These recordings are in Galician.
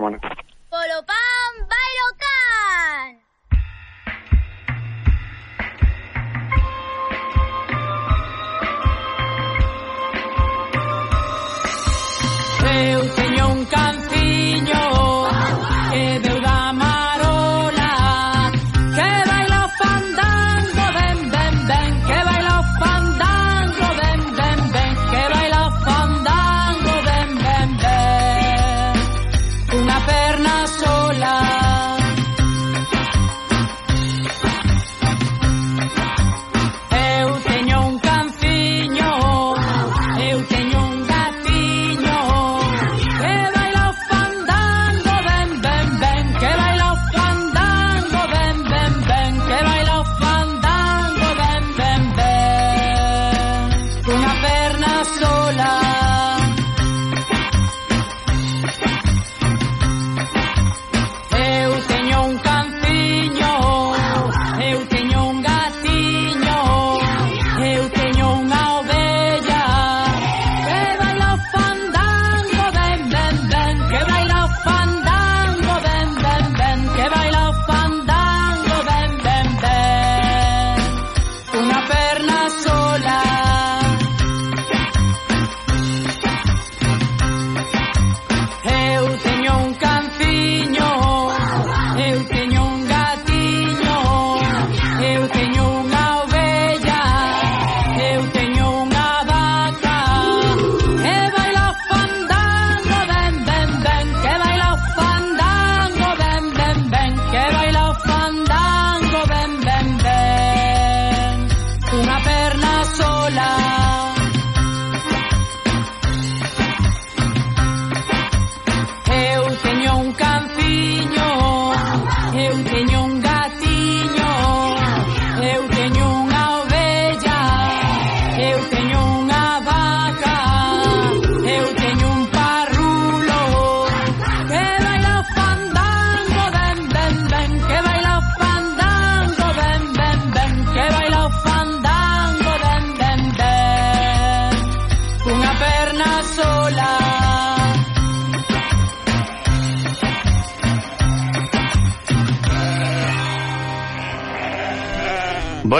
semana. Polo pan,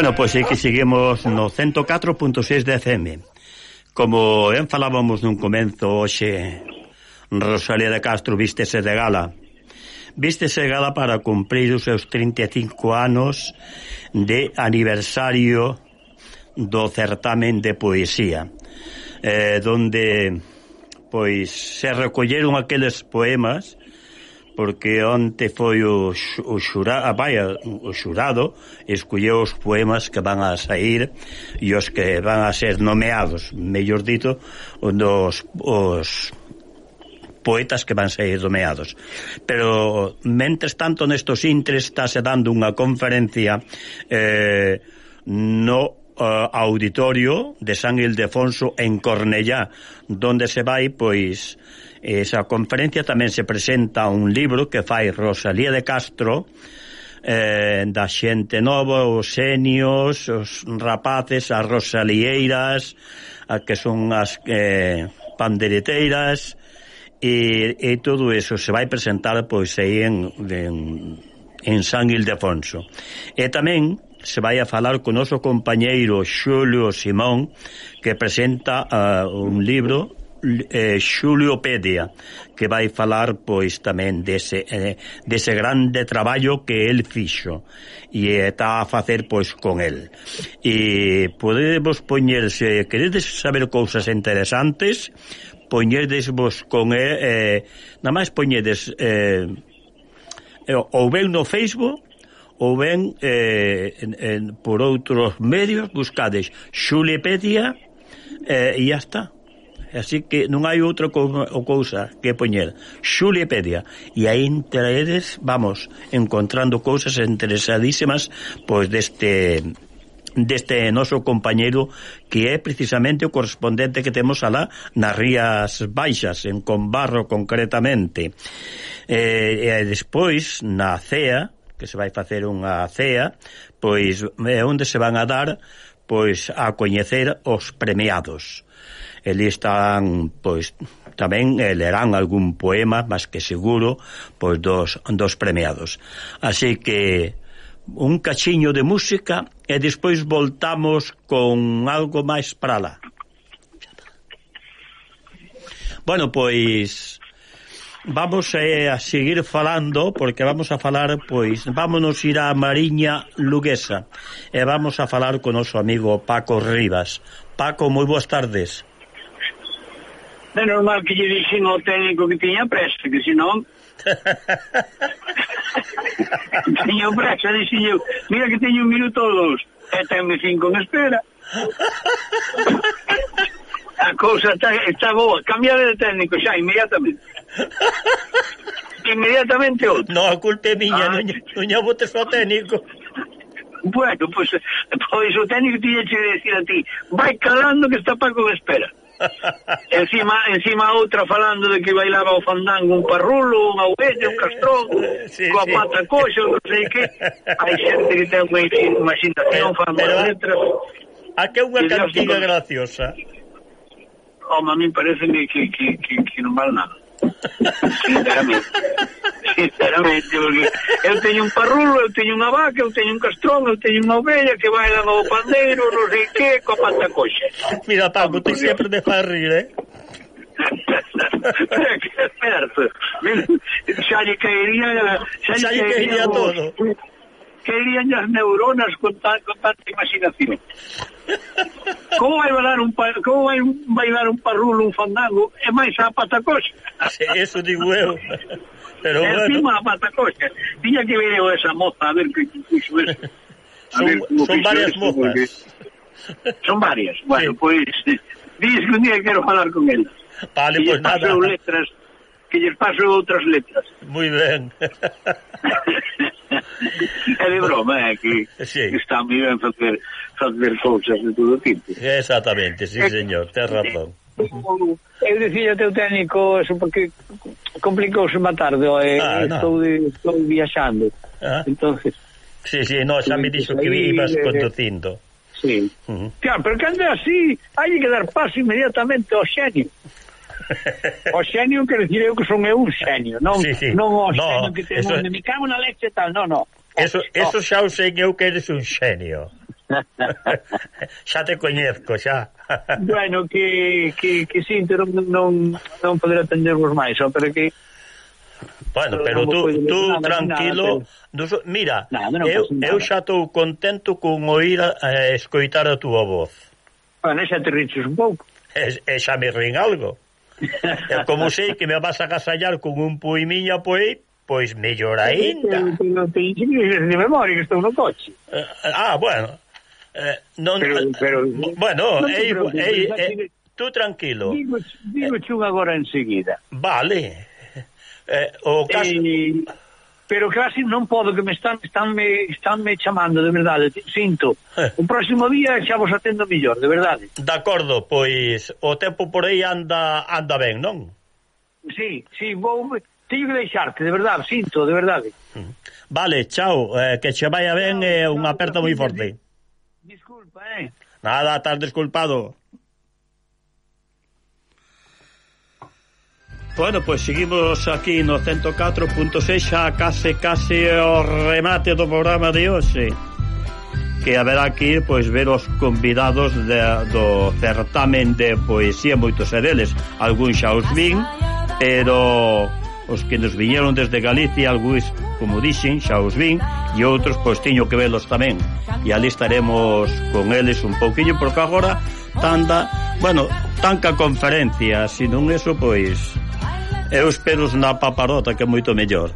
Bueno, pois é que seguimos no 104.6 de FM. Como ben falábamos nun comenzo hoxe, Rosalía de Castro vístese de gala. Vístese de gala para cumprir os seus 35 anos de aniversario do certamen de poesía, eh, donde pois se recolleron aqueles poemas porque onte foi o, o xurado, ah, vaya, o xurado escolleu os poemas que van a sair e os que van a ser nomeados, mellor dito, dos os poetas que van sair nomeados. Pero, mentres tanto, nestos intres estáse dando unha conferencia eh, no eh, auditorio de San Ildefonso en Cornellá, donde se vai, pois, Esa conferencia tamén se presenta un libro que fai Rosalía de Castro eh, da xente nova, os senios, os rapaces, as rosalieiras, a que son as eh, pandereteiras, e, e todo eso se vai presentar pois aí en, en, en San Ildefonso. E tamén se vai a falar con noso compañeiro Xulio Simón que presenta uh, un libro eh, Xuliopedia, que vai falar pois tamén dese, eh, dese grande traballo que el fixo e eh, está a facer pois con el. E podemos poñerse, queredes saber cousas interesantes, poñedes vos con eh, eh nada máis poñedes eh, ou ben no Facebook ou ben eh, en, en, por outros medios buscades Xuliopedia eh, e ya está así que non hai outra cousa que poñer Xulipedia e aí entraredes, vamos, encontrando cousas interesadísimas pois deste deste noso compañeiro que é precisamente o correspondente que temos alá nas Rías Baixas, en Conbarro concretamente. E, e despois, na CEA, que se vai facer unha CEA, pois é onde se van a dar pois a coñecer os premiados. Elí están, pois, tamén eh, lerán algún poema, mas que seguro, pois, dos, dos premiados. Así que un cachiño de música e despois voltamos con algo máis para lá. Bueno, pois vamos eh, a seguir falando porque vamos a falar, pois, vámonos ir a Mariña Luguesa e vamos a falar con noso amigo Paco Rivas. Paco, moi boas tardes. É mal que lle dixen ao técnico que tiña presa, que senón... tiña presa, dixen eu, mira que teño un minuto ou dos, e tenme cinco en espera. A cousa está, está boa, cambiade de técnico xa, inmediatamente. Inmediatamente outro. No, a culpa é miña, ah. non, non botes ao técnico. Bueno, pois, pues, pois o técnico tiña que decir a ti, vai calando que está Paco en espera encima, encima outra falando de que bailaba o fandango un parrulo, un aubete, un castrón, sí, coa sí. pata coxo, non sei que. Hai xente que ten unha imaginación, fan letras. A que unha cantiga Dios, graciosa? Home, a mí parece que, que, que, que, que non vale nada. Sinceramente sinceramente, porque eu teño un parrulo, eu teño unha vaca, eu teño un castrón, eu teño unha ovella que baila no pandeiro, non sei que, coa pata coxa. Mira, Paco, ti sempre de faz rir, eh? que certo. Xa lle caería, xa lle caería, caería todo. Caerían as neuronas con, tan, con tanta imaginación. Como vai bailar un par, como vai bailar un parrulo, un fandango, é máis a patacoxa? Sí, eso digo eu. Pero e bueno. encima Patacocha. Tiña que ver eu esa moza a ver que fixo eso. son, ver, son varias eso, mozas. Porque... Son varias. Bueno, sí. pois pues, que un día quero falar con elas. Vale, pois pues nada. letras que lles paso outras letras. Moi ben. é de broma, é que, sí. que está moi ben facer, facer cousas de todo tipo. Exactamente, sí, eh, señor, ten eh, razón. Eu dicía ao teu técnico eso porque complicouse má tarde, eh, ah, no. estou, de, estou viaxando. Ah. Entonces. Sí, sí, no, xa me dixo que ibas eh, conducindo. Sí. Uh -huh. Claro, pero cando é así, hai que dar paso inmediatamente ao xenio. O xenio quer dicir eu que son eu un xenio, non, sí, sí. non o xenio no, que te eso... me cago na leche tal, non, non. Eso, eso xa o sei eu que eres un xenio. xa te coñezco, xa. bueno, que, que, que sí, pero non, non poderá atendervos máis, ó, pero que... Bueno, pero tú, tú nada, tranquilo, nada, pero... mira, nada, eu, eu xa estou contento con oír eh, escoitar a túa voz. Bueno, xa te riches un pouco. E, e xa me rin algo. e como sei que me vas a casallar con un poimiña poei, pois mellor aínda. Non te de memoria que estou no coche. Eh, eh, ah, bueno, Eh, non, pero, eh, pero, bueno, non ei, ei, ei, tú tranquilo. Digo, digo eh, agora enseguida. Vale. Eh, o caso... Eh, pero casi non podo que me están estánme estánme chamando, de verdade, sinto. Eh. O próximo día xa vos atendo mellor, de verdade. De acordo, pois o tempo por aí anda anda ben, non? Sí, sí, vou teño que deixarte, de verdade, sinto, de verdade. Mm. Vale, chao, eh, que che vaya ben e eh, unha aperta moi forte. Disculpa, eh. Nada, estás desculpado. Bueno, pois pues seguimos aquí no 104.6 xa case case o remate do programa de hoxe que haberá que ir pois, ver os convidados de, do certamen de poesía moitos sereles algún xa os vin pero os que nos viñeron desde Galicia, algúis, como dixen, xa os vin, e outros, pois, tiño que velos tamén. E ali estaremos con eles un pouquinho, porque agora tanda, bueno, tanca conferencia, se non eso, pois, eu espero na paparota, que é moito mellor.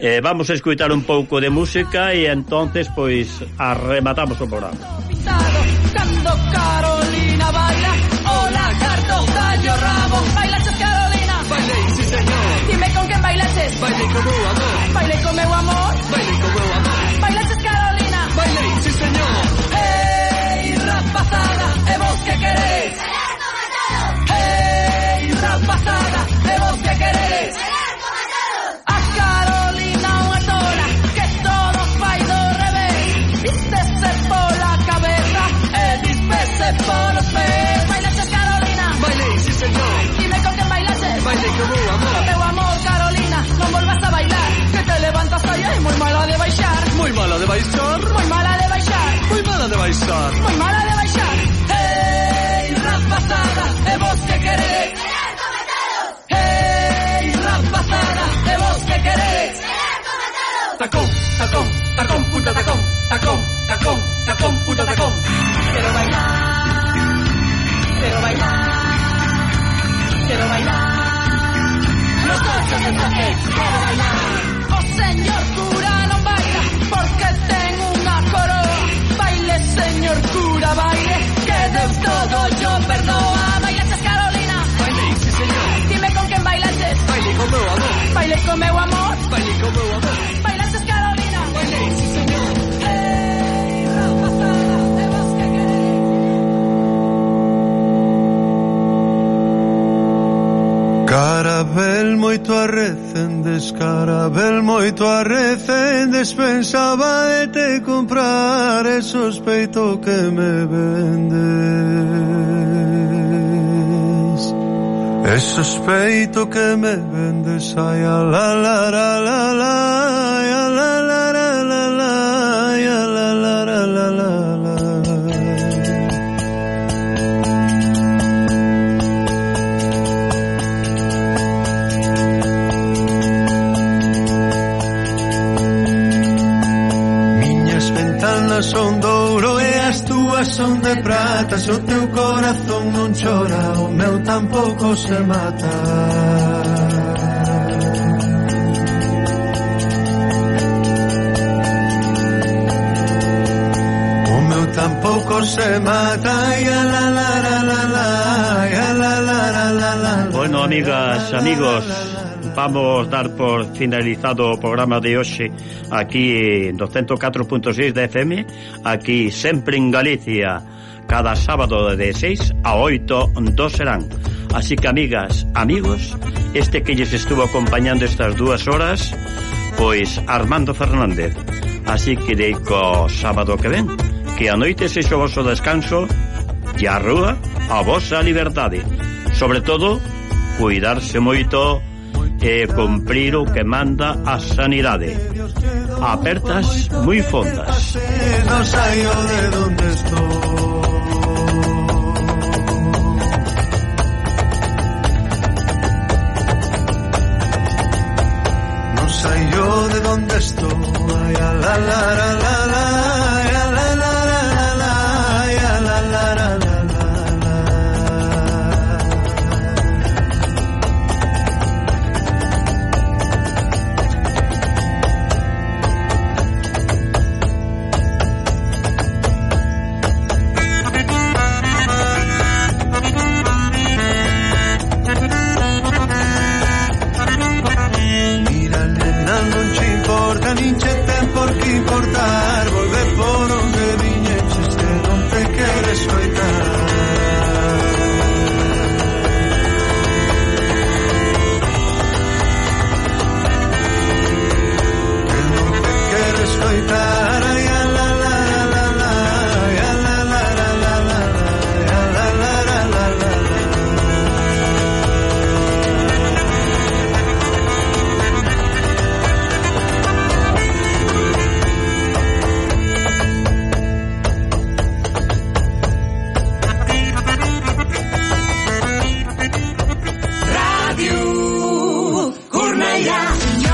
Eh, vamos a escutar un pouco de música e entonces pois arrematamos o programa. Cando Carolina baila, hola, carto, gallo rabo, fai dei. Baixar. Moi mala de baixar. Hey, rapazada, e vos que queredes Hey, rapazada, e vos que queredes Tacón, tacón, tacón, puta tacón Tacón, tacón, tacón, puta tacón. Quero bailar Quero bailar Quero bailar. Los coches de toque Quero bailar todo meu amor. Baile com o meu amor. Bailaste Carolina. Baile, sí señor Hey, rapazada, vos que. Carabel moito arrecendes, carabel moito arrecendes Pensaba de te comprar e sospeito que me vendes E sospeito que me vendes ai a la la la la la a la la la la la a la la la la la la. Miñas ventanas son de ouro e as túas son de prata son tampouco se mata O meu tampouco se mata ia la la la la la ia la la la la la Bueno, amigas, amigos Vamos dar por finalizado o programa de hoxe aquí no 104.6 da FM, aquí sempre en Galicia cada sábado de 6 a 8 do Serán. Así que, amigas, amigos, este que lles estuvo acompañando estas dúas horas, pois Armando Fernández. Así que dei co sábado que ven, que a noite sexo vosso descanso e a rúa a vosa liberdade. Sobre todo, cuidarse moito e cumprir o que manda a sanidade. Apertas moi fondas. No saio de donde estou No saio de donde estou Ai, a la la la la